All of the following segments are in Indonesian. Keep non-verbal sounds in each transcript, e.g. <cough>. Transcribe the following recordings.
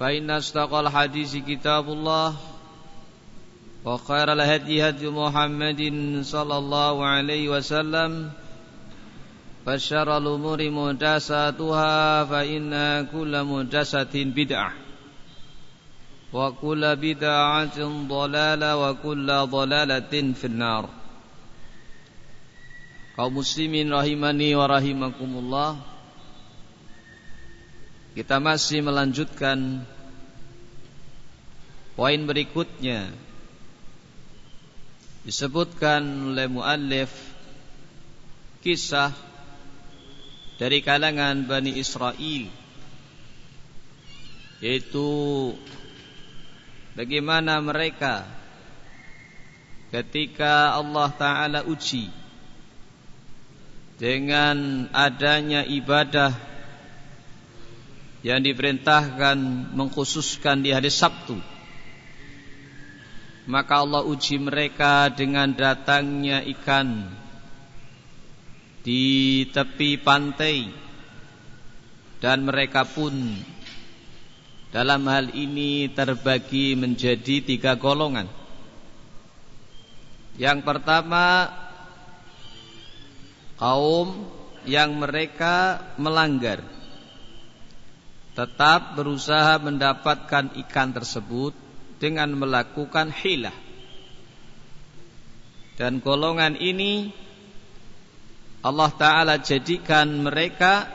فإن أصدق الحديث كتاب الله وخير الهدي هدي محمد صلى الله عليه وسلم فشر الأمور محدثاتها فإن كل محدثة بدعة وكل بدعة ضلالة وكل ضلالة في النار kaum muslimin rahimani wa rahimakumullah Kita masih melanjutkan poin berikutnya disebutkan oleh muallif kisah dari kalangan Bani Israel yaitu bagaimana mereka ketika Allah taala uji dengan adanya ibadah yang diperintahkan mengkhususkan di hari Sabtu maka Allah uji mereka dengan datangnya ikan di tepi pantai. Dan mereka pun dalam hal ini terbagi menjadi tiga golongan. Yang pertama kaum yang mereka melanggar tetap berusaha mendapatkan ikan tersebut dengan melakukan hilah. Dan golongan ini Allah Ta'ala jadikan mereka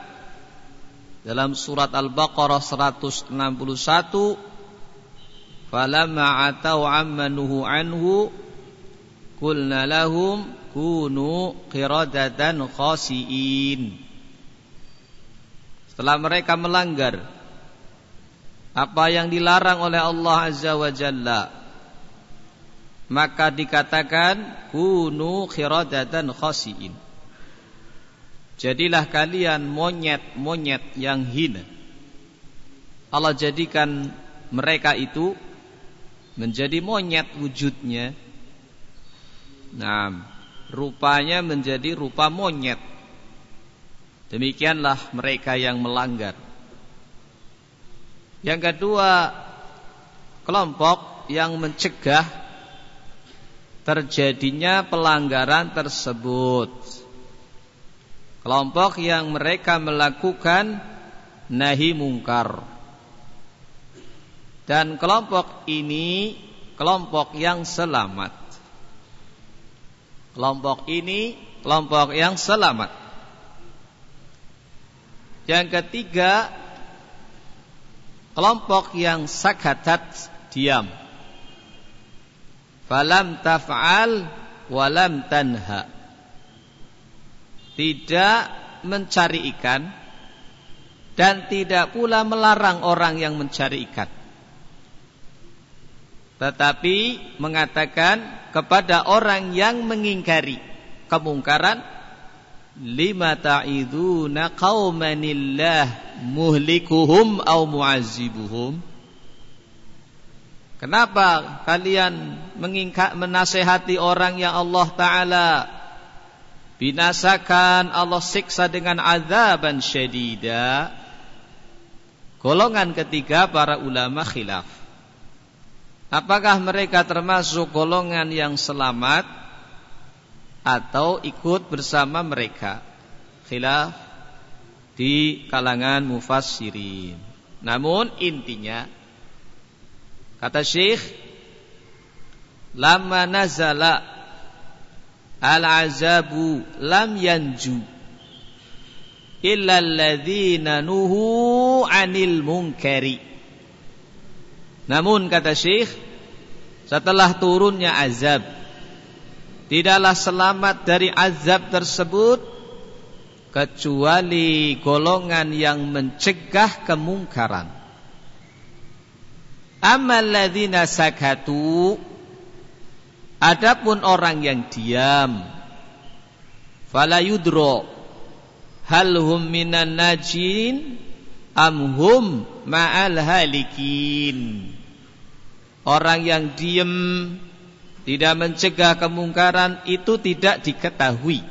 dalam surat Al-Baqarah 161 Falamma atau ammanuhu anhu Kulna lahum kunu qiradatan khasiin setelah mereka melanggar apa yang dilarang oleh Allah Azza wa Jalla? Maka dikatakan kunu khiradatan khasiin. Jadilah kalian monyet-monyet yang hina. Allah jadikan mereka itu menjadi monyet wujudnya. Nah rupanya menjadi rupa monyet. Demikianlah mereka yang melanggar. Yang kedua, kelompok yang mencegah terjadinya pelanggaran tersebut. Kelompok yang mereka melakukan nahi mungkar. Dan kelompok ini kelompok yang selamat. Kelompok ini kelompok yang selamat. Yang ketiga Kelompok yang sakatat diam. Falam taf'al Walam tanha. Tidak mencari ikan Dan tidak pula melarang orang yang mencari ikan. Tetapi mengatakan kepada orang yang mengingkari kemungkaran lima ta'iduna qaumanillah muhlikuhum au mu'azzibuhum Kenapa kalian mengingkat menasehati orang yang Allah taala binasakan Allah siksa dengan azaban syadida? Golongan ketiga para ulama khilaf. Apakah mereka termasuk golongan yang selamat atau ikut bersama mereka. Khilaf di kalangan mufassirin. Namun intinya Kata Syekh, lama nazala al-azabu lam yanju illa alladhina nuhu anil munkari. Namun kata Syekh, setelah turunnya azab, tidaklah selamat dari azab tersebut kecuali golongan yang mencegah kemungkaran. Amal ladzina sakatu Adapun orang yang diam fala yudro hal minan najin am hum ma'al halikin Orang yang diam tidak mencegah kemungkaran itu tidak diketahui.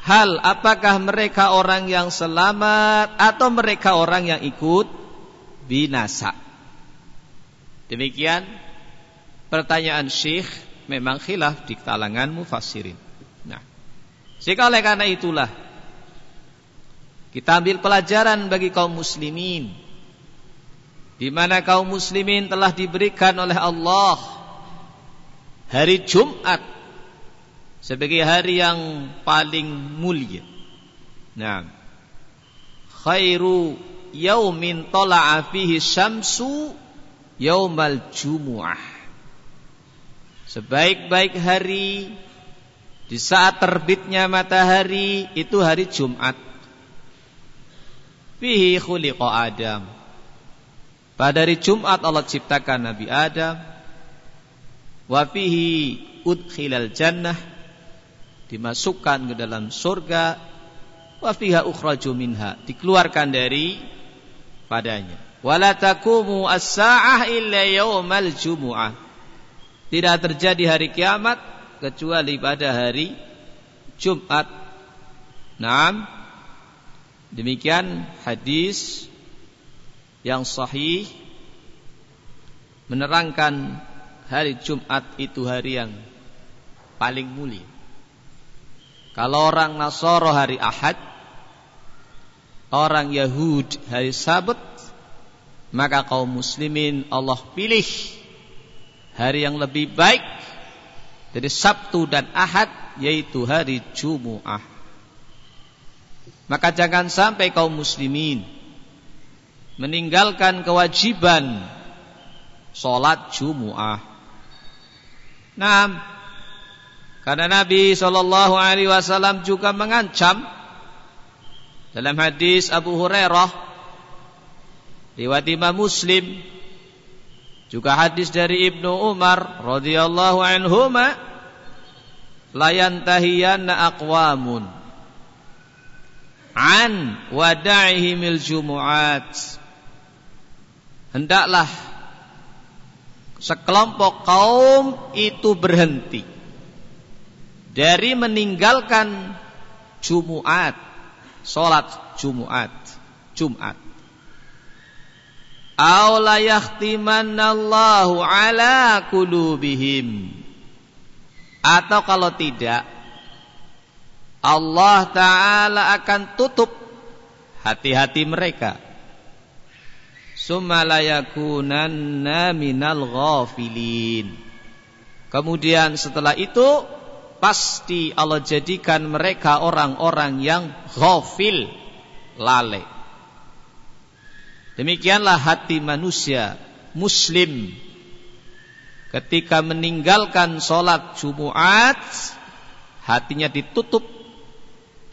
Hal apakah mereka orang yang selamat atau mereka orang yang ikut? Binasa. Demikian pertanyaan Syekh memang khilaf di kalangan mufassirin. Nah, sehingga oleh karena itulah kita ambil pelajaran bagi kaum muslimin di mana kaum muslimin telah diberikan oleh Allah hari Jumat sebagai hari yang paling mulia. Nah, khairu yaumin tala'a fihi syamsu yaumal jumu'ah. Sebaik-baik hari di saat terbitnya matahari itu hari Jumat. Fihi khuliqa Adam. Pada hari Jumat Allah ciptakan Nabi Adam. Wa fihi udkhilal jannah. Dimasukkan ke dalam surga. Wa fiha ukhraju minha. Dikeluarkan dari padanya. Wala takumu as-sa'ah illa yawmal jumu'ah. Tidak terjadi hari kiamat kecuali pada hari Jumat. Naam. Demikian hadis yang sahih menerangkan hari Jumat itu hari yang paling mulia. Kalau orang Nasoro hari Ahad, orang Yahud hari Sabat, maka kaum muslimin Allah pilih hari yang lebih baik dari Sabtu dan Ahad yaitu hari Jumu'ah. Maka jangan sampai kaum muslimin meninggalkan kewajiban sholat Jumu'ah. Nah, karena Nabi Shallallahu Alaihi Wasallam juga mengancam dalam hadis Abu Hurairah riwayat Imam Muslim juga hadis dari Ibnu Umar radhiyallahu anhuma la yantahiyanna aqwamun an wada'ihimil jumu'at. Hendaklah sekelompok kaum itu berhenti dari meninggalkan salat Jumu'at, Jumat. Aw la yahtimannallahu ala qulubihim. Atau kalau tidak Allah taala akan tutup hati-hati mereka. Summa la yakunanna minal ghafilin. Kemudian setelah itu pasti Allah jadikan mereka orang-orang yang ghafil, lalai. Demikianlah hati manusia muslim ketika meninggalkan sholat Jumat hatinya ditutup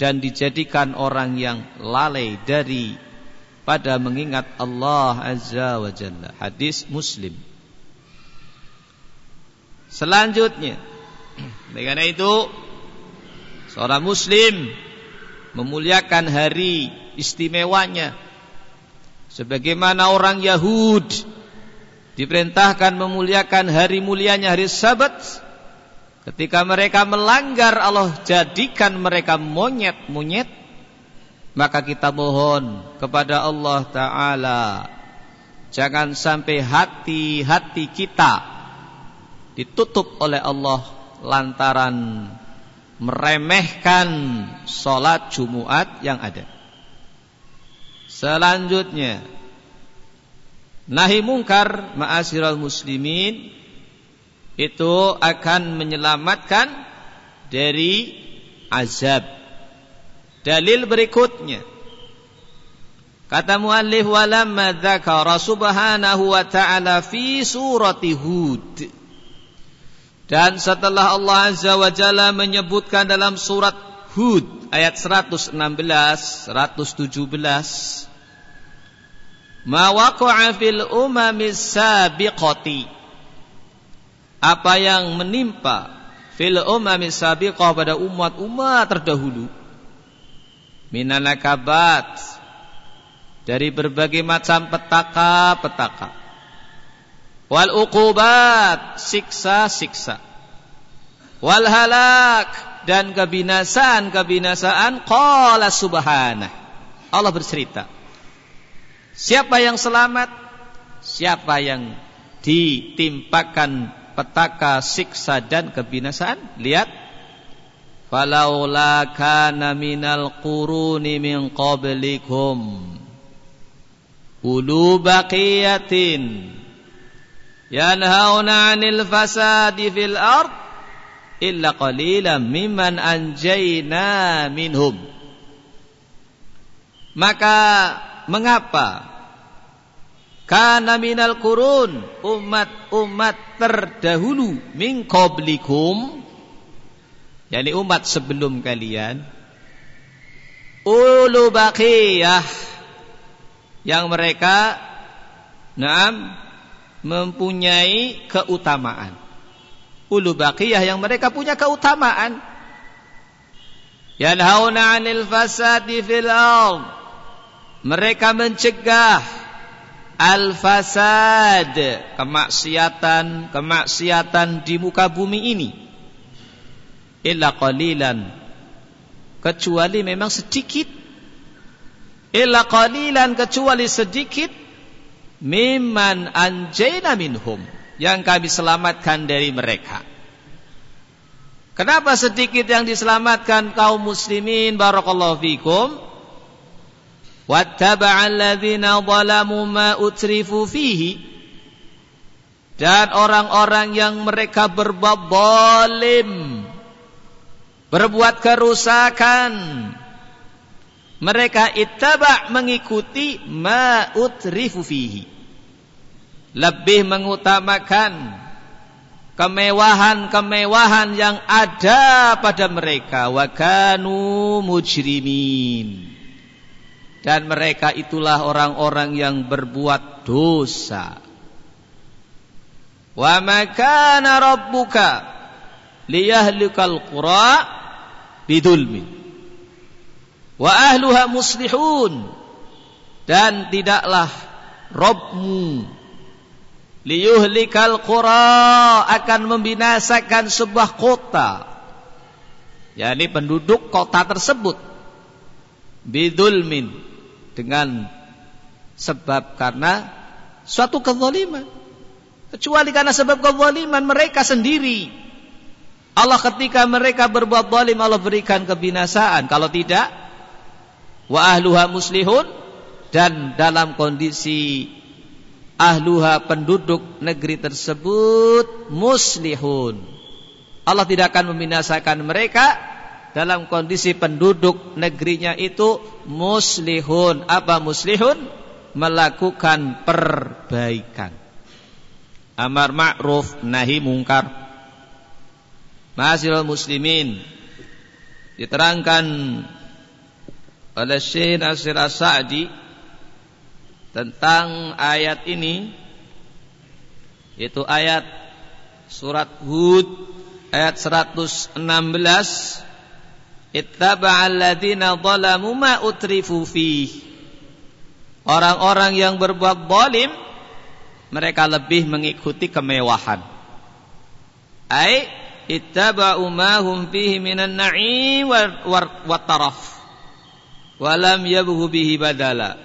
dan dijadikan orang yang lalai dari pada mengingat Allah Azza wa Jalla. Hadis Muslim. Selanjutnya, <clears throat> dengan itu seorang muslim memuliakan hari istimewanya Sebagaimana orang Yahud diperintahkan memuliakan hari mulianya hari Sabat, ketika mereka melanggar Allah jadikan mereka monyet-monyet, maka kita mohon kepada Allah Ta'ala Jangan sampai hati-hati kita ditutup oleh Allah lantaran meremehkan sholat Jumat yang ada. Selanjutnya Nahi mungkar ma'asyiral muslimin itu akan menyelamatkan dari azab. Dalil berikutnya Kata muallif walamma dzakara subhanahu wa ta'ala fi surati Hud. Dan setelah Allah Azza wa Jalla menyebutkan dalam surat Hud ayat 116, 117 Ma waqa'a fil umamis sabiqati Apa yang menimpa fil umamis sabiqah pada umat-umat terdahulu minanakabat dari berbagai macam petaka-petaka. Wal uqubat, siksa-siksa. Wal halak dan kebinasaan-kebinasaan qala subhanah. Allah bercerita. Siapa yang selamat? Siapa yang ditimpakan petaka, siksa dan kebinasaan? Lihat Falaula kana minal quruni min qablikum. Ulu baqiyatin yanhauna 'anil fasadi fil ard illa qalilan mimman anjayna minhum. Maka mengapa kana minal kurun umat-umat terdahulu min qablikum yakni umat sebelum kalian ulu baqiyah yang mereka naam mempunyai keutamaan. Ulu baqiyah yang mereka punya keutamaan. Yanhauna 'anil fasadi fil ard. Mereka mencegah al-fasad, kemaksiatan, kemaksiatan di muka bumi ini. Illa qalilan. Kecuali memang sedikit illa qalilan kecuali sedikit mimman anjayna minhum yang kami selamatkan dari mereka. Kenapa sedikit yang diselamatkan kaum muslimin barakallahu fikum? Wattaba'a alladhina zalamu ma utrifu fihi dan orang-orang yang mereka berbuat zalim berbuat kerusakan. Mereka ittaba mengikuti ma utrifu fihi. Lebih mengutamakan kemewahan-kemewahan yang ada pada mereka. Wa kanu mujrimin. Dan mereka itulah orang-orang yang berbuat dosa. Wa makana rabbuka liyahlikal qura bidulmin wa ahluha muslihun. Dan tidaklah Robmu. Liyuhlikal qura akan membinasakan sebuah kota. Yakni penduduk kota tersebut. Bidulmin. Dengan sebab karena suatu kezaliman. Kecuali karena sebab kezaliman mereka sendiri Allah ketika mereka berbuat zalim Allah berikan kebinasaan kalau tidak wa ahluha muslihun dan dalam kondisi ahluha penduduk negeri tersebut muslihun. Allah tidak akan membinasakan mereka dalam kondisi penduduk negerinya itu muslihun. Apa muslihun? Melakukan perbaikan. Amar ma'ruf nahi mungkar. Masyaallah muslimin diterangkan oleh Syekh Nasir As-Sa'di tentang ayat ini yaitu ayat surat Hud ayat 116 ittaba'al ladzina zalamu ma utrifu fi orang-orang yang berbuat zalim mereka lebih mengikuti kemewahan. Ai ittaba'u ma hum fihi minan na'im wa taraf. Walam yabhu bihi badala.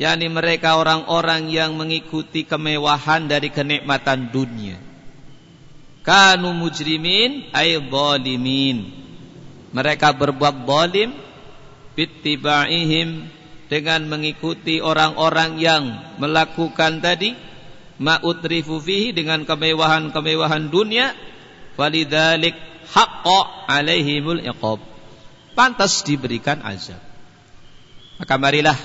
Yakni mereka orang-orang yang mengikuti kemewahan dari kenikmatan dunia. Kanu mujrimin ay zalimin. Mereka berbuat zalim bittibaihim dengan mengikuti orang-orang yang melakukan tadi ma'utrifu fihi dengan kemewahan-kemewahan dunia walidzalik haqqa alaihimul iqab. Pantas diberikan azab. Maka marilah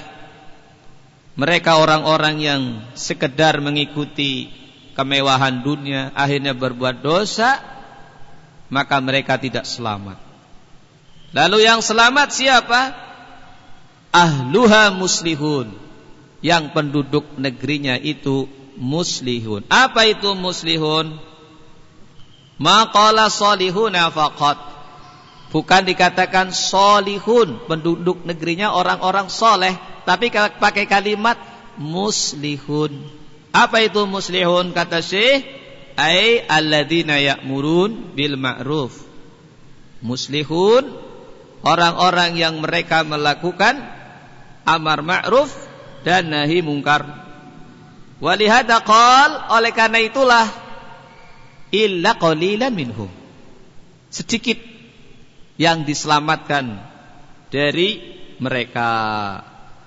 mereka orang-orang yang sekedar mengikuti kemewahan dunia akhirnya berbuat dosa maka mereka tidak selamat. Lalu yang selamat siapa? Ahluha muslihun. Yang penduduk negerinya itu muslihun. Apa itu muslihun maqala salihuna faqat. Bukan dikatakan solihun penduduk negerinya orang-orang soleh tapi pakai kalimat muslihun. Apa itu muslihun kata Syekh? Ai alladzina ya'murun bil ma'ruf. Muslihun orang-orang yang mereka melakukan amar ma'ruf dan nahi mungkar. Walihada qal oleh karena itulah illa qalilan minhum. Sedikit yang diselamatkan dari mereka.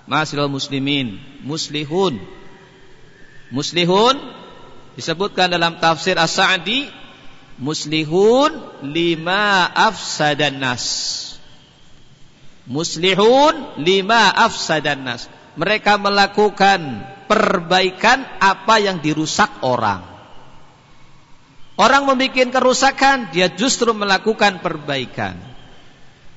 Masyaallah muslimin, muslihun. Muslihun disebutkan dalam tafsir As-Sa'di muslihun lima afsadan nas muslihun lima afsadan nas. Mereka melakukan perbaikan apa yang dirusak orang. Orang membuat kerusakan, dia justru melakukan perbaikan.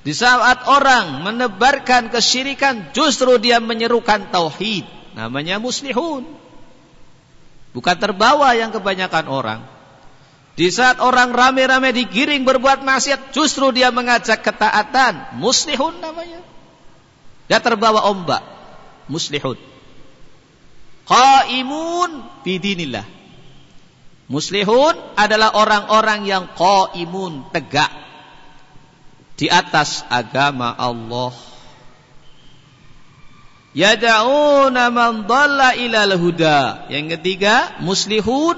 Di saat orang menebarkan kesyirikan, justru dia menyerukan tauhid. Namanya muslihun. Bukan terbawa yang kebanyakan orang. Di saat orang rame-rame digiring berbuat maksiat, justru dia mengajak ketaatan. Muslihun namanya. Dia terbawa ombak. Muslihun. Qaimun bidinillah. Muslihun adalah orang-orang yang qaimun, tegak. Di atas agama Allah. Yada'una man dhalla ilal huda. Yang ketiga, muslihun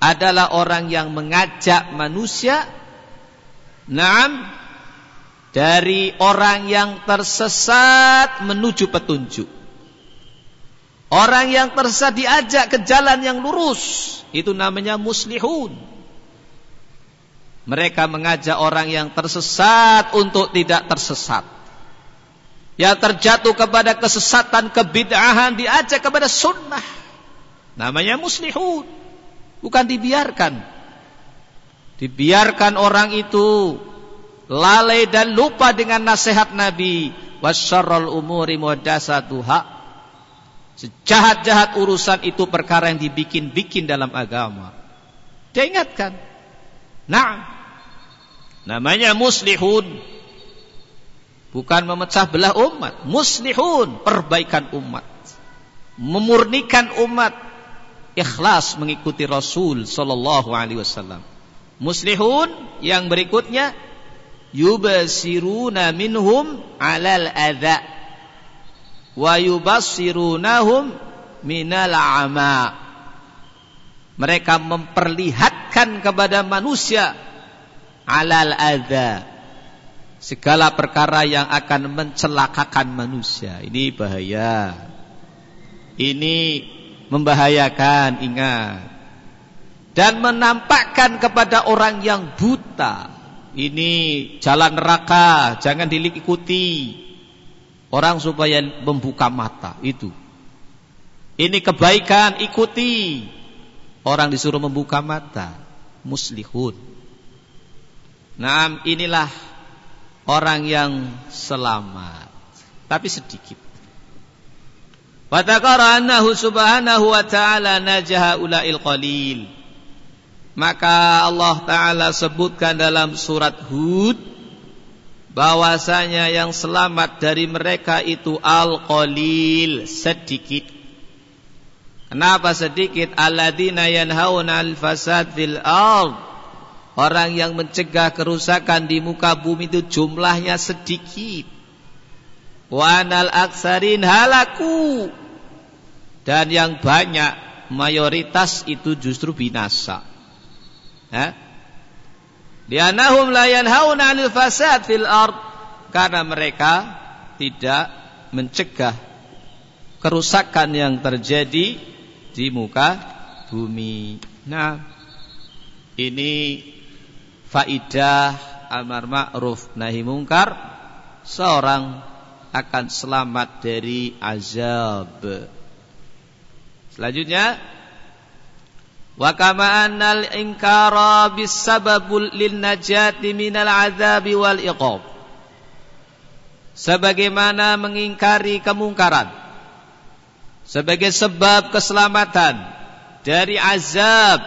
adalah orang yang mengajak manusia Naam dari orang yang tersesat menuju petunjuk. Orang yang tersesat diajak ke jalan yang lurus, itu namanya muslihun. Mereka mengajak orang yang tersesat untuk tidak tersesat. Yang terjatuh kepada kesesatan, kebid'ahan diajak kepada sunnah. Namanya muslihun. Bukan dibiarkan. Dibiarkan orang itu lalai dan lupa dengan nasihat Nabi. Wasyarrul umuri muhdatsatuha. Sejahat-jahat urusan itu perkara yang dibikin-bikin dalam agama. Dia ingatkan. Nah, namanya muslihun. Bukan memecah belah umat. Muslihun, perbaikan umat. Memurnikan umat ikhlas mengikuti Rasul sallallahu alaihi wasallam. Muslihun yang berikutnya yubasiruna minhum alal adza wa yubassirunahum minal ama. Mereka memperlihatkan kepada manusia alal adza segala perkara yang akan mencelakakan manusia. Ini bahaya. Ini membahayakan ingat dan menampakkan kepada orang yang buta ini jalan neraka jangan diikuti orang supaya membuka mata itu. Ini kebaikan ikuti. Orang disuruh membuka mata muslihun. Nah inilah orang yang selamat. Tapi sedikit. Wa annahu subhanahu wa ta'ala najaha ula'il qalil. Maka Allah Ta'ala sebutkan dalam surat Hud bahwasanya yang selamat dari mereka itu al-qalil sedikit. Kenapa sedikit? Alladzina yanhauna al-fasad fil ard. Orang yang mencegah kerusakan di muka bumi itu jumlahnya sedikit. Wa anal aksarin halaku dan yang banyak mayoritas itu justru binasa. Ya? Lianahum la yanhauna 'anil fasad fil ard karena mereka tidak mencegah kerusakan yang terjadi di muka bumi. Nah, ini faidah amar ma'ruf nahi mungkar seorang akan selamat dari azab. Selanjutnya wa kama annal inkara bisababul lin najati minal azabi wal iqab. Sebagaimana mengingkari kemungkaran. Sebagai sebab keselamatan dari azab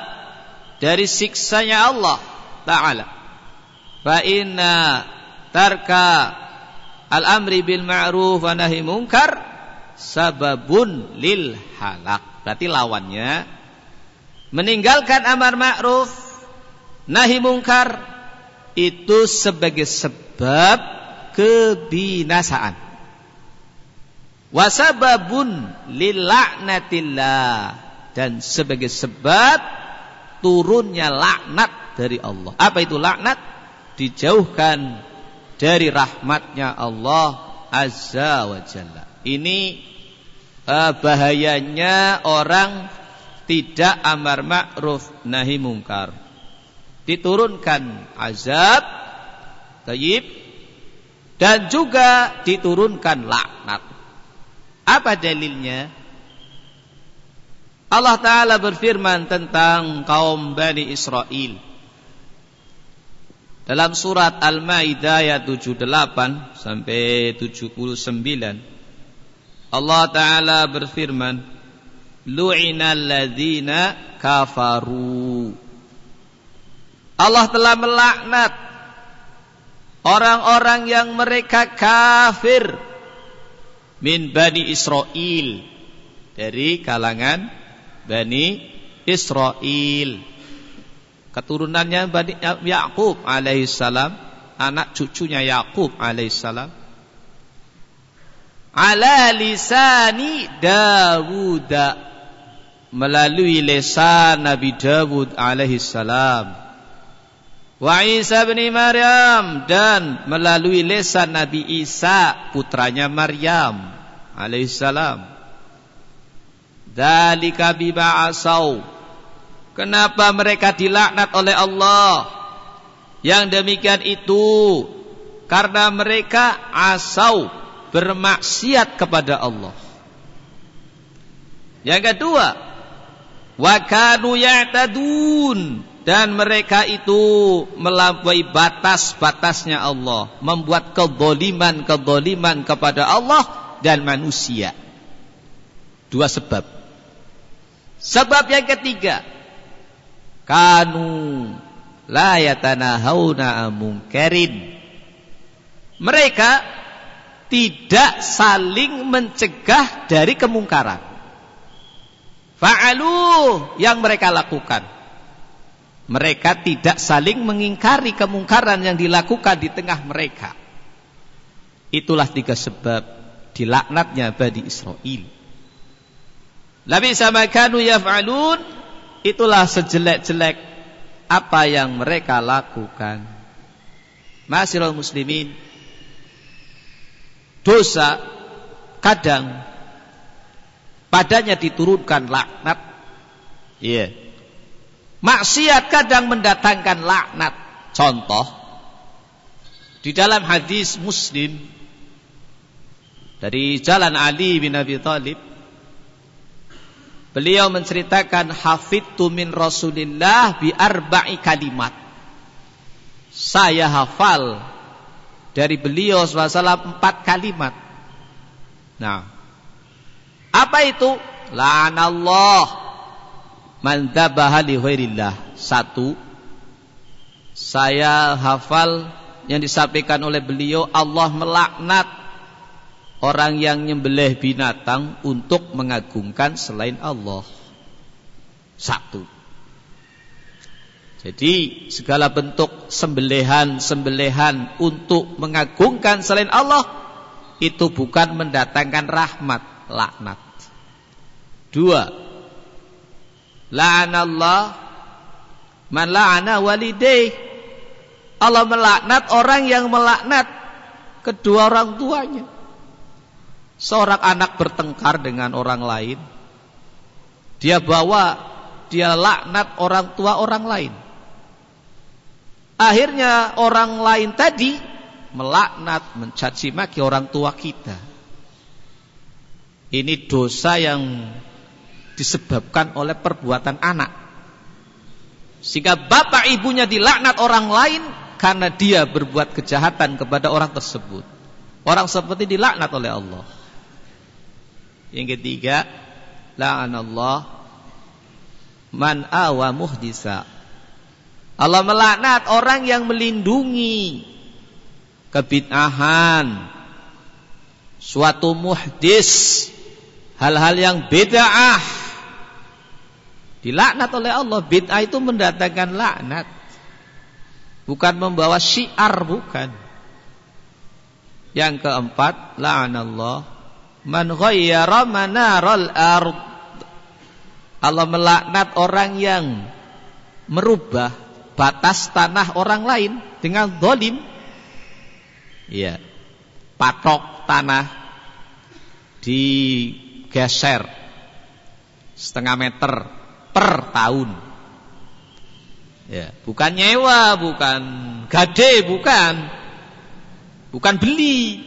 dari siksanya Allah taala. Fa inna tarka al-amri bil ma'ruf wa nahi munkar sababun lil halak. Berarti lawannya meninggalkan amar ma'ruf nahi munkar itu sebagai sebab kebinasaan wasababun lilaknatillah dan sebagai sebab turunnya laknat dari Allah. Apa itu laknat? Dijauhkan dari rahmatnya Allah Azza wa Jalla. Ini uh, bahayanya orang tidak amar ma'ruf nahi mungkar. Diturunkan azab, tayyib, dan juga diturunkan laknat. Apa dalilnya? Allah Ta'ala berfirman tentang kaum Bani Israel. Dalam surat Al-Ma'idah ayat 78 sampai 79 Allah Ta'ala berfirman Lu'inal ladhina kafaru Allah telah melaknat Orang-orang yang mereka kafir Min Bani Israel Dari kalangan Bani Israel. Keturunannya Bani Yakub alaihissalam, anak cucunya Yakub alaihissalam. Ala lisani Dawud melalui lisan Nabi Dawud alaihissalam. Wa Isa bin Maryam dan melalui lisan Nabi Isa putranya Maryam alaihissalam. Dalika bima asau. Kenapa mereka dilaknat oleh Allah? Yang demikian itu karena mereka asau bermaksiat kepada Allah. Yang kedua, wa kanu ya'tadun dan mereka itu melampaui batas-batasnya Allah, membuat kedoliman-kedoliman kepada Allah dan manusia. Dua sebab. Sebab yang ketiga, kanu la yatanahawna munkarin. Mereka tidak saling mencegah dari kemungkaran. Fa'alu yang mereka lakukan. Mereka tidak saling mengingkari kemungkaran yang dilakukan di tengah mereka. Itulah tiga sebab dilaknatnya Bani Israel. Labi sama kanu yaf'alun itulah sejelek-jelek apa yang mereka lakukan. Masirul muslimin dosa kadang padanya diturunkan laknat. Iya. Yeah. Maksiat kadang mendatangkan laknat. Contoh di dalam hadis Muslim dari jalan Ali bin Abi Thalib Beliau menceritakan hafidtu min Rasulillah bi arba'i kalimat. Saya hafal dari beliau SAW empat kalimat. Nah, apa itu? La'anallah man dzabaha li. Satu, saya hafal yang disampaikan oleh beliau Allah melaknat orang yang nyembelih binatang untuk mengagungkan selain Allah. Satu. Jadi segala bentuk sembelihan-sembelihan untuk mengagungkan selain Allah itu bukan mendatangkan rahmat, laknat. Dua. La'anallah man la'ana walidayh. Allah melaknat orang yang melaknat kedua orang tuanya. Seorang anak bertengkar dengan orang lain, dia bawa, dia laknat orang tua orang lain. Akhirnya orang lain tadi melaknat, mencaci maki orang tua kita. Ini dosa yang disebabkan oleh perbuatan anak. Sehingga bapak ibunya dilaknat orang lain karena dia berbuat kejahatan kepada orang tersebut. Orang seperti dilaknat oleh Allah. Yang ketiga, la'anallah man awa muhdisa. Allah melaknat orang yang melindungi kebid'ahan, suatu muhdis, hal-hal yang bid'ah. Dilaknat oleh Allah, bid'ah itu mendatangkan laknat. Bukan membawa syiar, bukan. Yang keempat, la'anallah. Man ghayyara manaral ard. Allah melaknat orang yang merubah batas tanah orang lain dengan zalim. Ya patok tanah digeser setengah meter per tahun. Ya bukan nyewa bukan gade bukan. Bukan beli.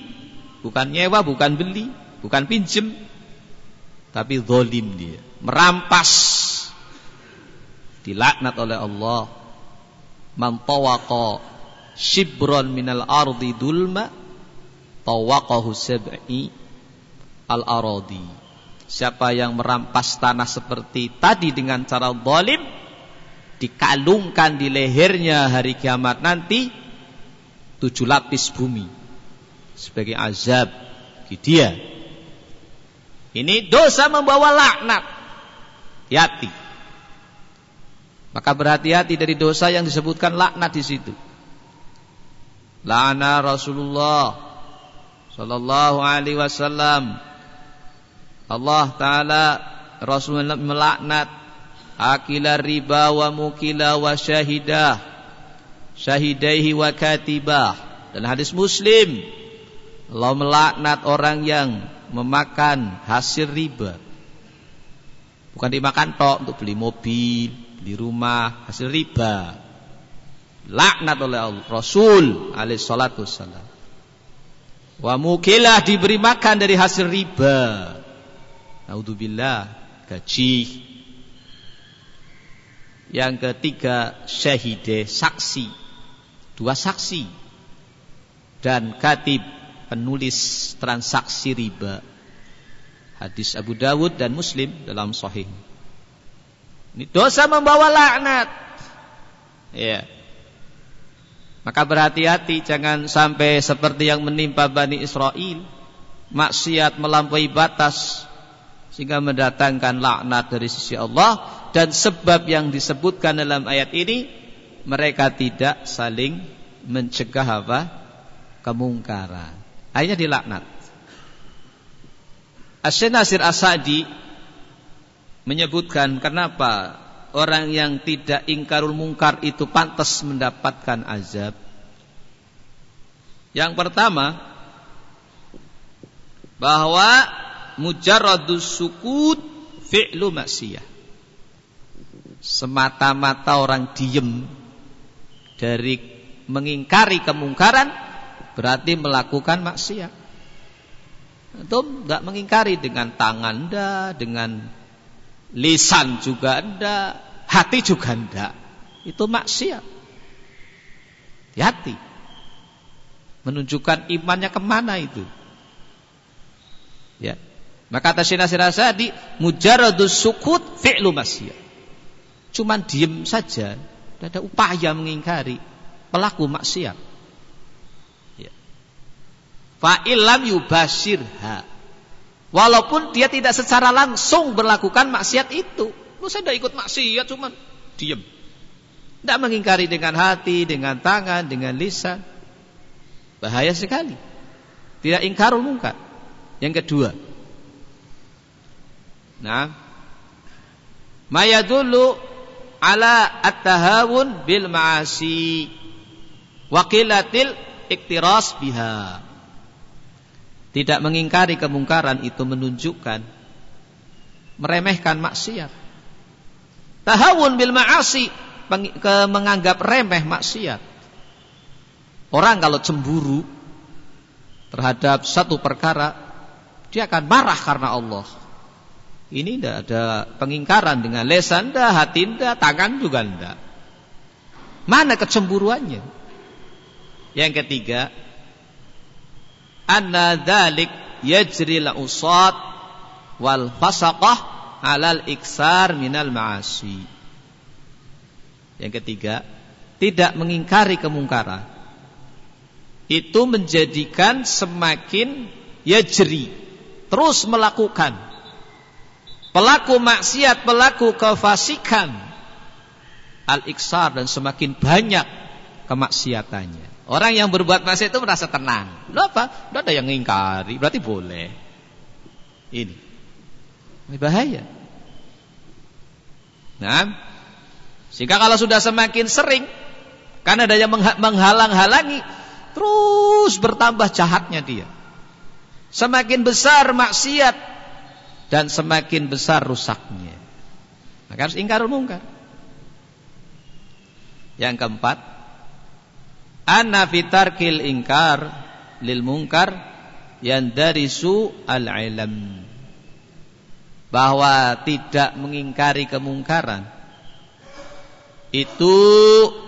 Bukan nyewa bukan beli. Bukan pinjem. Tapi zalim dia. Merampas. Dilaknat oleh Allah. Man tawaqa shibron minal ardi dulma tawaqahu sab'i al aradi siapa yang merampas tanah seperti tadi dengan cara zalim dikalungkan di lehernya hari kiamat nanti tujuh lapis bumi sebagai azab dia ini dosa membawa laknat. Hati. Maka berhati-hati dari dosa yang disebutkan laknat di situ. La'ana Rasulullah sallallahu alaihi wasallam. Allah taala Rasulullah melaknat akila riba wa mukila wa syahidah syahidaihi wa katibah dan hadis Muslim Allah melaknat orang yang memakan hasil riba. Bukan dimakan tok untuk beli mobil, beli rumah, hasil riba. Laknat oleh Rasul alaihi salatu. Wa mukilah diberi makan dari hasil riba. Naudzubillah, gaji. Yang ketiga syahide saksi. Dua saksi. Dan katib penulis transaksi riba. Hadis Abu Dawud dan Muslim dalam sahih. Ini dosa membawa laknat. Ya. Maka berhati-hati jangan sampai seperti yang menimpa Bani Israel, maksiat melampaui batas sehingga mendatangkan laknat dari sisi Allah dan sebab yang disebutkan dalam ayat ini mereka tidak saling mencegah apa? kemungkaran. Akhirnya dilaknat. Asyid Nasir Asadi menyebutkan kenapa orang yang tidak ingkarul mungkar itu pantas mendapatkan azab. Yang pertama bahwa mujarradus sukut fi'lu maksiyah. Semata-mata orang diem dari mengingkari kemungkaran berarti melakukan maksiat. Itu nggak mengingkari dengan tangan anda, dengan lisan juga anda, hati juga anda. Itu maksiat. Hati. Menunjukkan imannya ke mana itu. Ya. Maka kata Syekh Nasir Asadi, mujaradus sukut fi'lu maksiat. Cuman diem saja, tidak ada upaya mengingkari pelaku maksiat. Fa'ilam yubashirha. Walaupun dia tidak secara langsung berlakukan maksiat itu. Lu saya tidak ikut maksiat cuman diam. Tidak mengingkari dengan hati, dengan tangan, dengan lisan. Bahaya sekali. Tidak ingkarul mungkar. Yang kedua. Nah. Mayadulu ala at-tahawun bil ma'asi. Wakilatil iktiras biha Tidak mengingkari kemungkaran itu menunjukkan meremehkan maksiat. Tahawun bil ma'asi menganggap remeh maksiat. Orang kalau cemburu terhadap satu perkara, dia akan marah karena Allah. Ini tidak ada pengingkaran dengan lesan, dah, hati dah, tangan juga tidak. Mana kecemburuannya? Yang ketiga, anna dzalik yajri al-usat wal fasaqah alal iksar minal ma'asi. Yang ketiga, tidak mengingkari kemungkaran. Itu menjadikan semakin yajri, terus melakukan. Pelaku maksiat, pelaku kefasikan, al-iksar dan semakin banyak kemaksiatannya. Orang yang berbuat maksiat itu merasa tenang. Lo apa? Lo ada yang ngingkari, berarti boleh. Ini. Ini bahaya. Nah, sehingga kalau sudah semakin sering, karena ada yang menghalang-halangi, terus bertambah jahatnya dia. Semakin besar maksiat dan semakin besar rusaknya. Maka harus ingkar mungkar. Yang keempat, anna fitarkil ingkar lil munkar yang dari su al ilm bahwa tidak mengingkari kemungkaran itu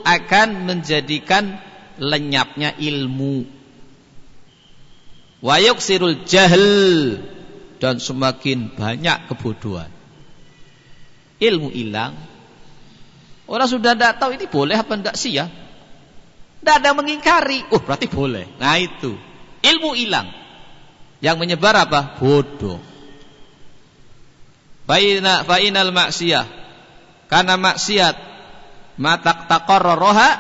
akan menjadikan lenyapnya ilmu wayuk sirul jahil dan semakin banyak kebodohan ilmu hilang orang sudah tidak tahu ini boleh apa tidak sih ya tidak ada mengingkari. Oh berarti boleh. Nah itu. Ilmu hilang. Yang menyebar apa? Bodoh. Baina fa'inal maksiyah. Karena maksiat matak taqarraraha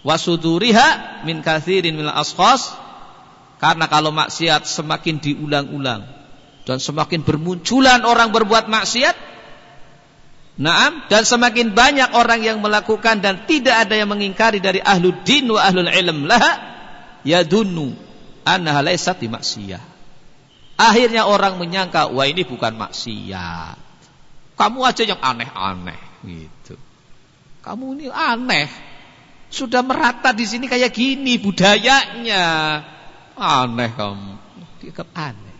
wasuduriha min kathirin min askhas karena kalau maksiat semakin diulang-ulang dan semakin bermunculan orang berbuat maksiat Naam dan semakin banyak orang yang melakukan dan tidak ada yang mengingkari dari ahlu din wa ahlul ilm laha yadunnu annaha laysat maksiyah. Akhirnya orang menyangka wah ini bukan maksiat. Kamu aja yang aneh-aneh gitu. Kamu ini aneh. Sudah merata di sini kayak gini budayanya. Aneh kamu. Dianggap aneh.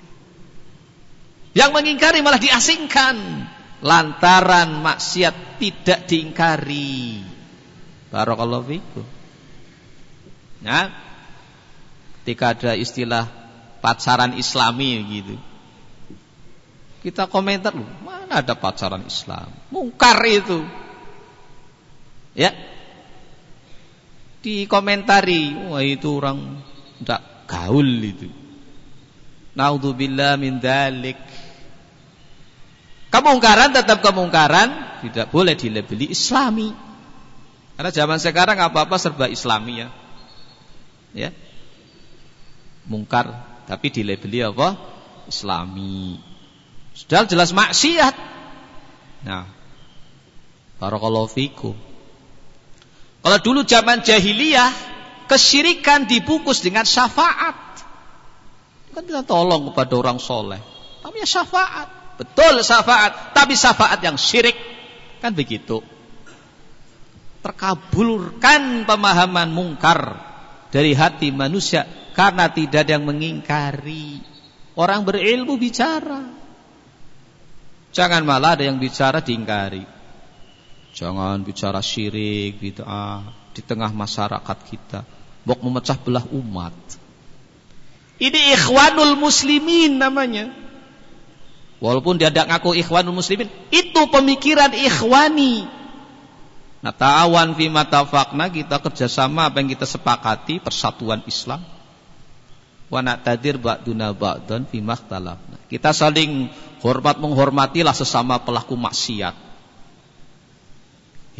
Yang mengingkari malah diasingkan lantaran maksiat tidak diingkari. Barakallahu fikum. Ya. Ketika ada istilah pacaran islami gitu. Kita komentar loh, mana ada pacaran Islam? Mungkar itu. Ya. Dikomentari, wah itu orang tidak gaul itu. Naudzubillah min dalik. Kemungkaran tetap kemungkaran, tidak boleh dilebeli islami. Karena zaman sekarang apa-apa serba islami ya. Ya. Mungkar tapi dilebeli apa? Islami. Sudah jelas maksiat. Nah. Barakallahu fikum. Kalau dulu zaman jahiliyah kesyirikan dibungkus dengan syafaat. Kan kita tolong kepada orang soleh. Namanya syafaat. Betul syafaat, tapi syafaat yang syirik. Kan begitu. Terkabulkan pemahaman mungkar dari hati manusia karena tidak ada yang mengingkari. Orang berilmu bicara. Jangan malah ada yang bicara diingkari. Jangan bicara syirik bid'ah di tengah masyarakat kita. Bok memecah belah umat. Ini ikhwanul muslimin namanya. Walaupun dia tidak ngaku ikhwanul muslimin, itu pemikiran ikhwani. Nah ta'awan fi matafakna kita kerjasama apa yang kita sepakati persatuan Islam. Wa na'tadir ba'duna ba'dan fi makhtalafna. Kita saling hormat menghormatilah sesama pelaku maksiat.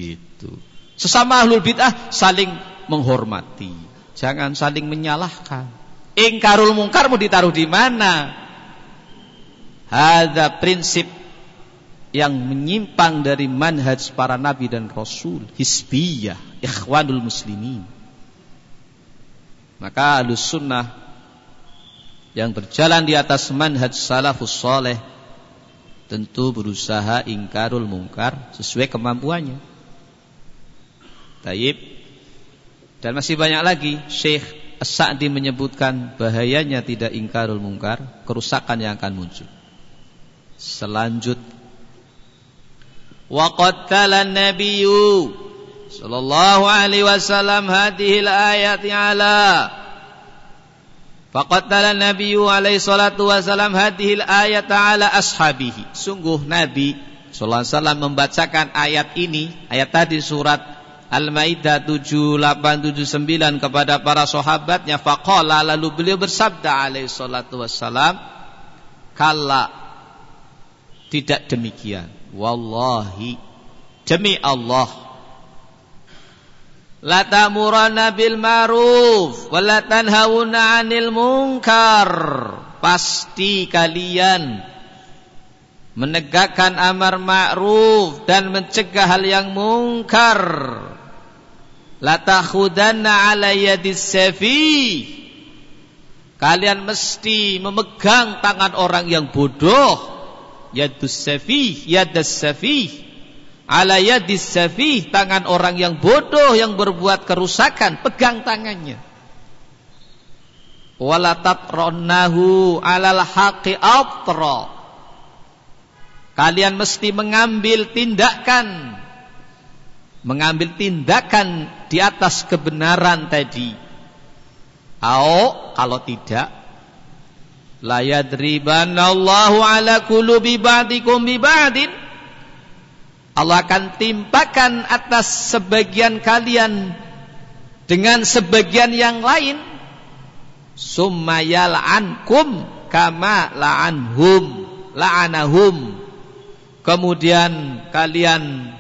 Itu. Sesama ahlul bid'ah saling menghormati. Jangan saling menyalahkan. Ingkarul mungkar mau ditaruh di mana? Ada prinsip yang menyimpang dari manhaj para nabi dan rasul, hisbiyah, ikhwanul muslimin. Maka alus sunnah yang berjalan di atas manhaj salafus soleh tentu berusaha ingkarul mungkar sesuai kemampuannya. Taib. Dan masih banyak lagi Syekh As-Sa'di menyebutkan bahayanya tidak ingkarul mungkar, kerusakan yang akan muncul. Selanjut Wa qattala nabiyyu sallallahu alaihi wasallam hadhil ayati ala Faqattala Nabi alaihi salatu wasalam hadhil ayat ala ashabihi. Sungguh Nabi sallallahu alaihi wasallam membacakan ayat ini, ayat tadi surat Al-Maidah 7879 kepada para sahabatnya faqala lalu beliau bersabda alaihi salatu wasalam kala tidak demikian. Wallahi demi Allah La ta'murana bil ma'ruf wa la tanhauna 'anil munkar. Pasti kalian menegakkan amar ma'ruf dan mencegah hal yang mungkar. La takhudanna 'ala yadis safi. Kalian mesti memegang tangan orang yang bodoh. Yadus safi, yadas safi ala yadis safih tangan orang yang bodoh yang berbuat kerusakan pegang tangannya wala tatronahu alal haqi atra kalian mesti mengambil tindakan mengambil tindakan di atas kebenaran tadi. Au kalau tidak la yadribanallahu ala qulubi ba'dikum bi ba'din. Allah akan timpakan atas sebagian kalian dengan sebagian yang lain. Summa yal'ankum kama la'anhum la'anahum. Kemudian kalian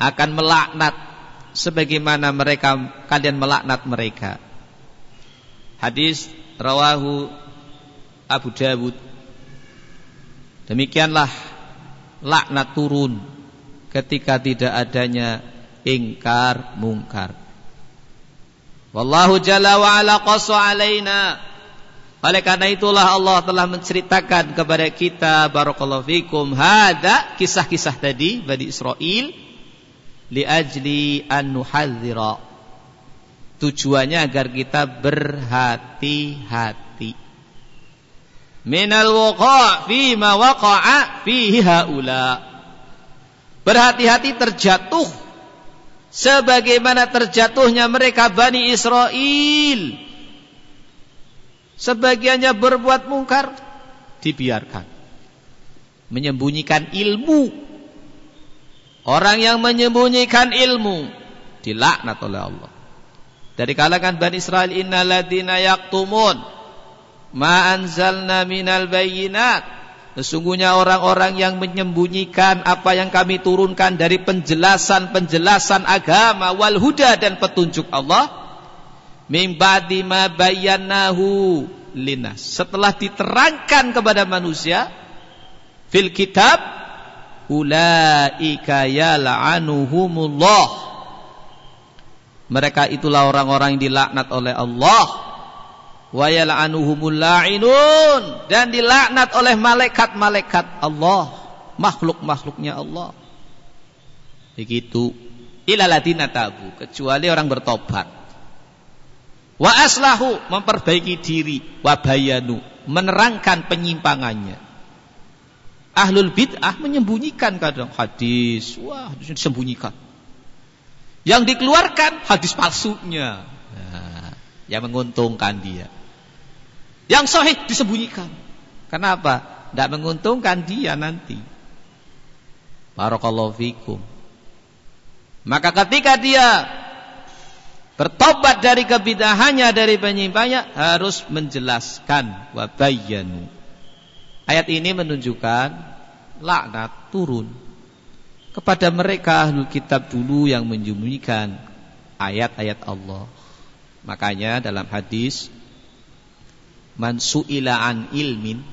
akan melaknat sebagaimana mereka kalian melaknat mereka hadis rawahu Abu Dawud demikianlah laknat turun ketika tidak adanya ingkar mungkar. Wallahu jalla wa ala qasa alaina. Oleh karena itulah Allah telah menceritakan kepada kita barakallahu fikum hada kisah-kisah tadi Bani Israel li ajli an nuhadzira. Tujuannya agar kita berhati-hati. Minal waqa' fi ma waqa'a fihi haula berhati-hati terjatuh sebagaimana terjatuhnya mereka Bani Israel sebagiannya berbuat mungkar dibiarkan menyembunyikan ilmu orang yang menyembunyikan ilmu dilaknat oleh Allah dari kalangan Bani Israel innaladina yaktumun ma anzalna minal bayyinat Sesungguhnya orang-orang yang menyembunyikan apa yang kami turunkan dari penjelasan-penjelasan agama wal huda dan petunjuk Allah mim ba'di ma bayyanahu linas. Setelah diterangkan kepada manusia fil kitab ulaika yal'anuhumullah. Mereka itulah orang-orang yang dilaknat oleh Allah wa yal'anuhumul la'inun dan dilaknat oleh malaikat-malaikat Allah, makhluk-makhluknya Allah. Begitu. Ilaladina tabu, kecuali orang bertobat. Wa aslahu memperbaiki diri, wa bayanu menerangkan penyimpangannya. Ahlul bid'ah menyembunyikan kadang hadis, wah disembunyikan. Yang dikeluarkan hadis palsunya. Nah, yang menguntungkan dia. Yang sahih disembunyikan. Kenapa? Tidak menguntungkan dia nanti. Barakallahu fikum. Maka ketika dia bertobat dari kebidahannya dari penyimpannya harus menjelaskan wabayanu. Ayat ini menunjukkan laknat turun kepada mereka ahlul kitab dulu yang menyembunyikan ayat-ayat Allah. Makanya dalam hadis man su'ila ilmin